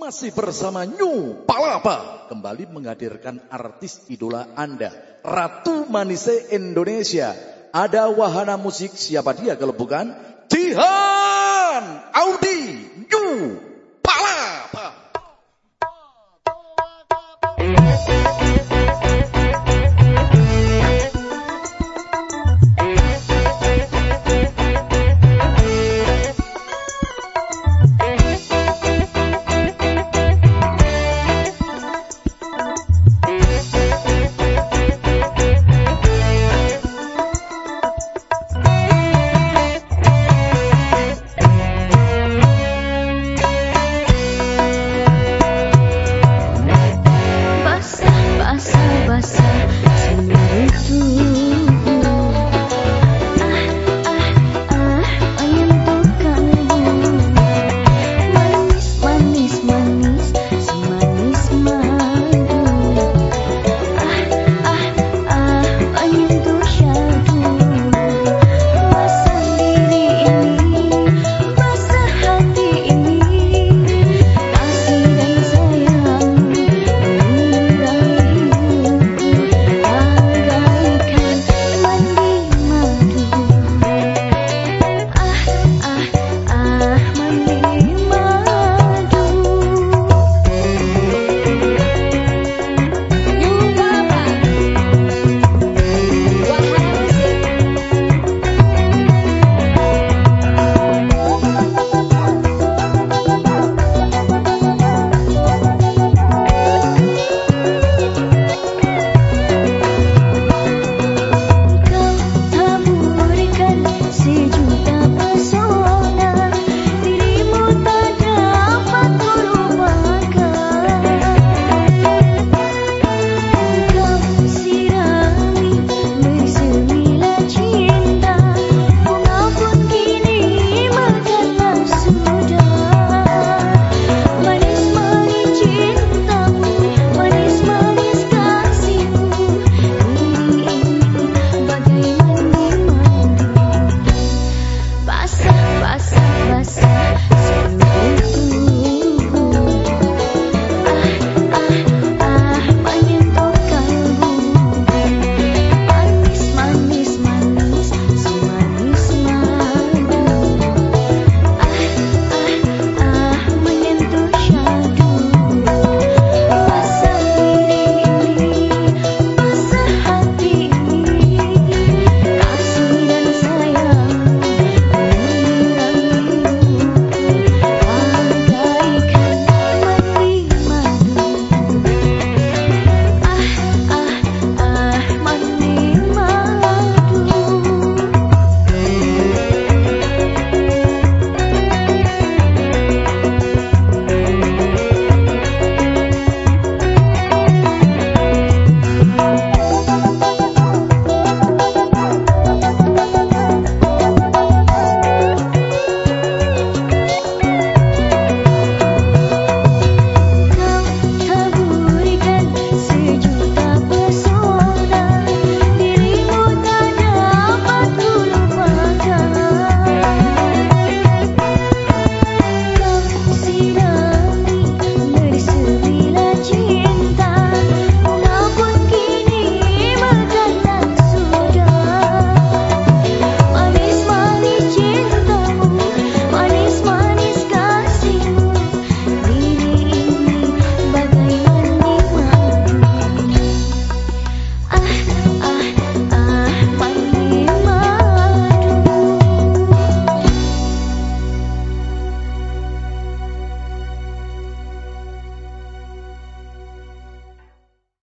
Masih bersama New Palapa kembali menghadirkan artis idola Anda, Ratu Manise Indonesia. Ada wahana musik siapa dia kalau bukan Jihan Audi New Palapa. rasa you.